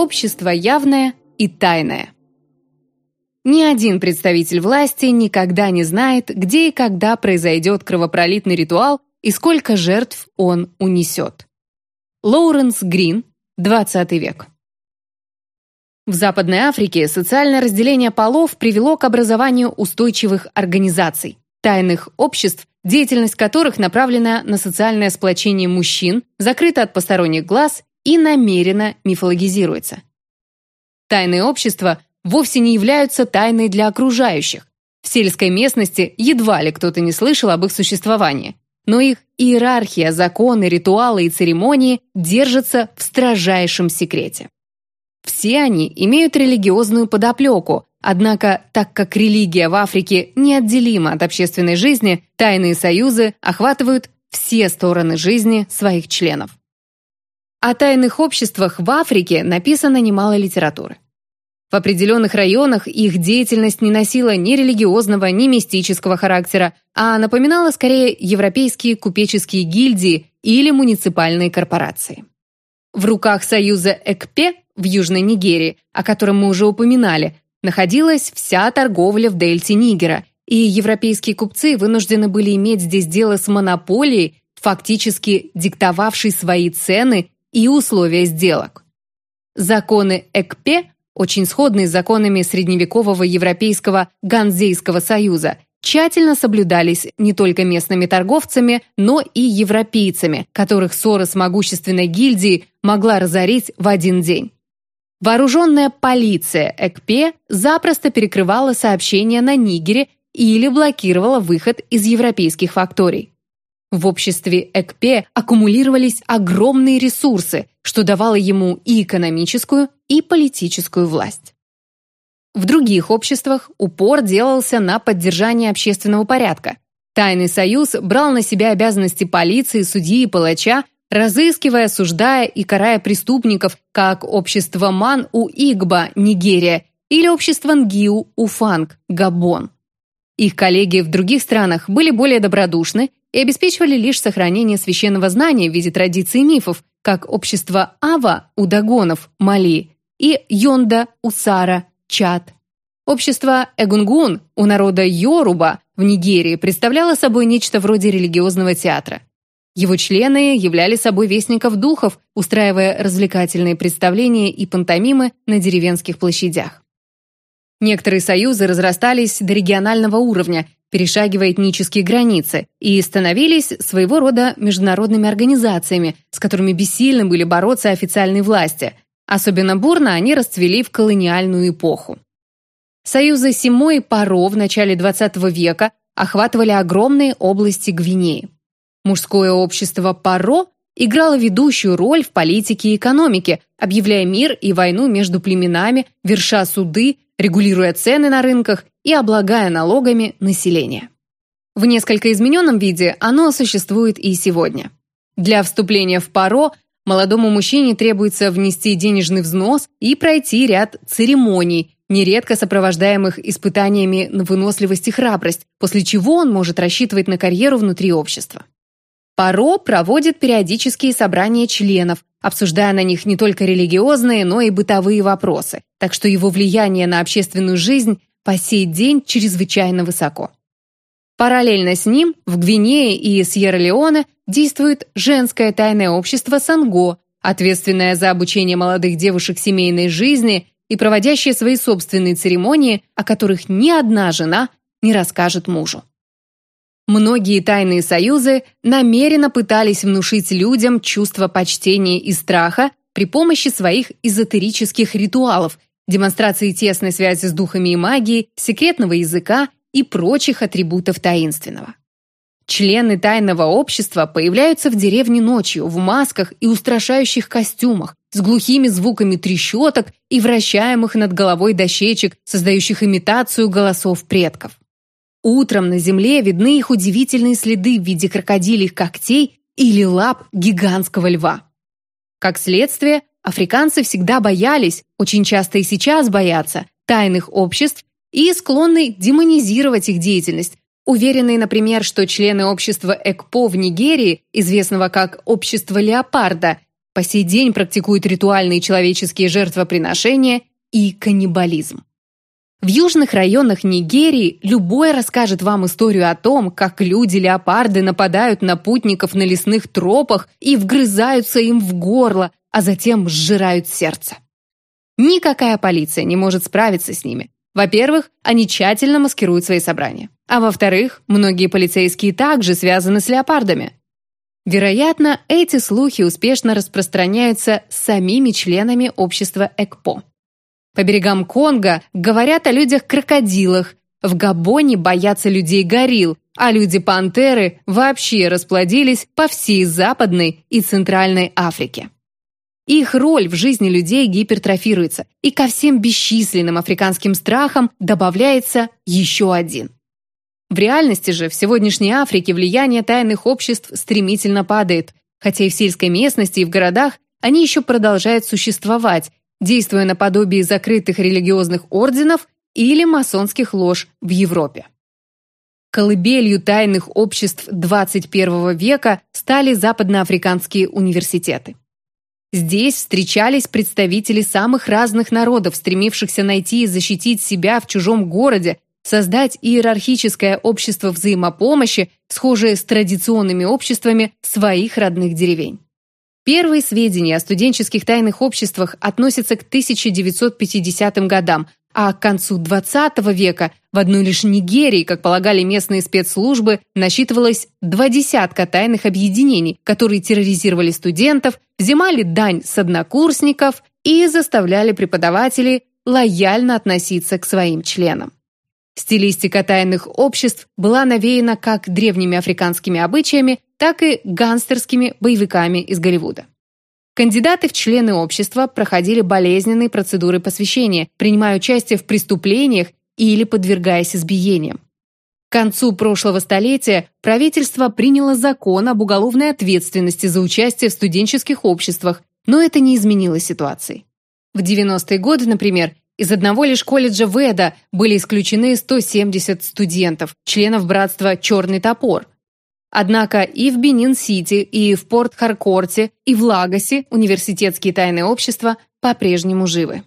общество явное и тайное. Ни один представитель власти никогда не знает, где и когда произойдет кровопролитный ритуал и сколько жертв он унесет. Лоуренс Грин, 20 век. В Западной Африке социальное разделение полов привело к образованию устойчивых организаций, тайных обществ, деятельность которых направлена на социальное сплочение мужчин, закрыта от посторонних глаз и намеренно мифологизируется. Тайные общества вовсе не являются тайной для окружающих. В сельской местности едва ли кто-то не слышал об их существовании но их иерархия, законы, ритуалы и церемонии держатся в строжайшем секрете. Все они имеют религиозную подоплеку, однако, так как религия в Африке неотделима от общественной жизни, тайные союзы охватывают все стороны жизни своих членов. О тайных обществах в Африке написано немало литературы. В определенных районах их деятельность не носила ни религиозного, ни мистического характера, а напоминала скорее европейские купеческие гильдии или муниципальные корпорации. В руках союза ЭКПЕ в Южной Нигерии, о котором мы уже упоминали, находилась вся торговля в дельте Нигера, и европейские купцы вынуждены были иметь здесь дело с монополией, фактически диктовавшей свои цены и условия сделок. Законы ЭКПЕ очень сходные с законами средневекового Европейского Ганзейского союза, тщательно соблюдались не только местными торговцами, но и европейцами, которых ссора с могущественной гильдией могла разорить в один день. Вооруженная полиция ЭКПЕ запросто перекрывала сообщения на Нигере или блокировала выход из европейских факторий. В обществе ЭКПЕ аккумулировались огромные ресурсы, что давало ему и экономическую, и политическую власть. В других обществах упор делался на поддержание общественного порядка. Тайный союз брал на себя обязанности полиции, судьи и палача, разыскивая, осуждая и карая преступников, как общество Ман у Игба, Нигерия, или общество Нгиу у Фанг, Габон. Их коллеги в других странах были более добродушны и обеспечивали лишь сохранение священного знания в виде традиций и мифов, как общество Ава у Дагонов, Мали, и Йонда Усара, Чад. Общество Эгунгун у народа Йоруба в Нигерии представляло собой нечто вроде религиозного театра. Его члены являли собой вестников духов, устраивая развлекательные представления и пантомимы на деревенских площадях. Некоторые союзы разрастались до регионального уровня, перешагивая этнические границы, и становились своего рода международными организациями, с которыми бессильны были бороться официальные власти – Особенно бурно они расцвели в колониальную эпоху. Союзы Симо и Паро в начале XX века охватывали огромные области Гвинеи. Мужское общество Паро играло ведущую роль в политике и экономике, объявляя мир и войну между племенами, верша суды, регулируя цены на рынках и облагая налогами население. В несколько измененном виде оно существует и сегодня. Для вступления в ПАРО Молодому мужчине требуется внести денежный взнос и пройти ряд церемоний, нередко сопровождаемых испытаниями на выносливость и храбрость, после чего он может рассчитывать на карьеру внутри общества. Паро проводит периодические собрания членов, обсуждая на них не только религиозные, но и бытовые вопросы, так что его влияние на общественную жизнь по сей день чрезвычайно высоко. Параллельно с ним в Гвинее и Сьерра-Леоне действует женское тайное общество Санго, ответственное за обучение молодых девушек семейной жизни и проводящее свои собственные церемонии, о которых ни одна жена не расскажет мужу. Многие тайные союзы намеренно пытались внушить людям чувство почтения и страха при помощи своих эзотерических ритуалов, демонстрации тесной связи с духами и магией, секретного языка и прочих атрибутов таинственного. Члены тайного общества появляются в деревне ночью в масках и устрашающих костюмах, с глухими звуками трещоток и вращаемых над головой дощечек, создающих имитацию голосов предков. Утром на земле видны их удивительные следы в виде крокодильих когтей или лап гигантского льва. Как следствие, африканцы всегда боялись, очень часто и сейчас боятся, тайных обществ и склонны демонизировать их деятельность, уверенные, например, что члены общества ЭКПО в Нигерии, известного как «Общество леопарда», по сей день практикуют ритуальные человеческие жертвоприношения и каннибализм. В южных районах Нигерии любой расскажет вам историю о том, как люди-леопарды нападают на путников на лесных тропах и вгрызаются им в горло, а затем сжирают сердце. Никакая полиция не может справиться с ними. Во-первых, они тщательно маскируют свои собрания. А во-вторых, многие полицейские также связаны с леопардами. Вероятно, эти слухи успешно распространяются самими членами общества ЭКПО. По берегам Конго говорят о людях-крокодилах, в Габоне боятся людей-горилл, а люди-пантеры вообще расплодились по всей Западной и Центральной Африке. Их роль в жизни людей гипертрофируется, и ко всем бесчисленным африканским страхам добавляется еще один. В реальности же в сегодняшней Африке влияние тайных обществ стремительно падает, хотя и в сельской местности и в городах они еще продолжают существовать, действуя наподобие закрытых религиозных орденов или масонских лож в Европе. Колыбелью тайных обществ 21 века стали западноафриканские университеты. Здесь встречались представители самых разных народов, стремившихся найти и защитить себя в чужом городе, создать иерархическое общество взаимопомощи, схожее с традиционными обществами своих родных деревень. Первые сведения о студенческих тайных обществах относятся к 1950 годам, а к концу XX века в одной лишь Нигерии, как полагали местные спецслужбы, насчитывалось два десятка тайных объединений, которые терроризировали студентов, взимали дань с однокурсников и заставляли преподавателей лояльно относиться к своим членам. Стилистика тайных обществ была навеяна как древними африканскими обычаями, так и гангстерскими боевиками из Голливуда. Кандидаты в члены общества проходили болезненные процедуры посвящения, принимая участие в преступлениях или подвергаясь избиениям. К концу прошлого столетия правительство приняло закон об уголовной ответственности за участие в студенческих обществах, но это не изменило ситуации. В 90-е годы, например, из одного лишь колледжа Веда были исключены 170 студентов, членов братства «Черный топор». Однако и в Бенин-Сити, и в Порт-Харкорте, и в Лагосе университетские тайные общества по-прежнему живы.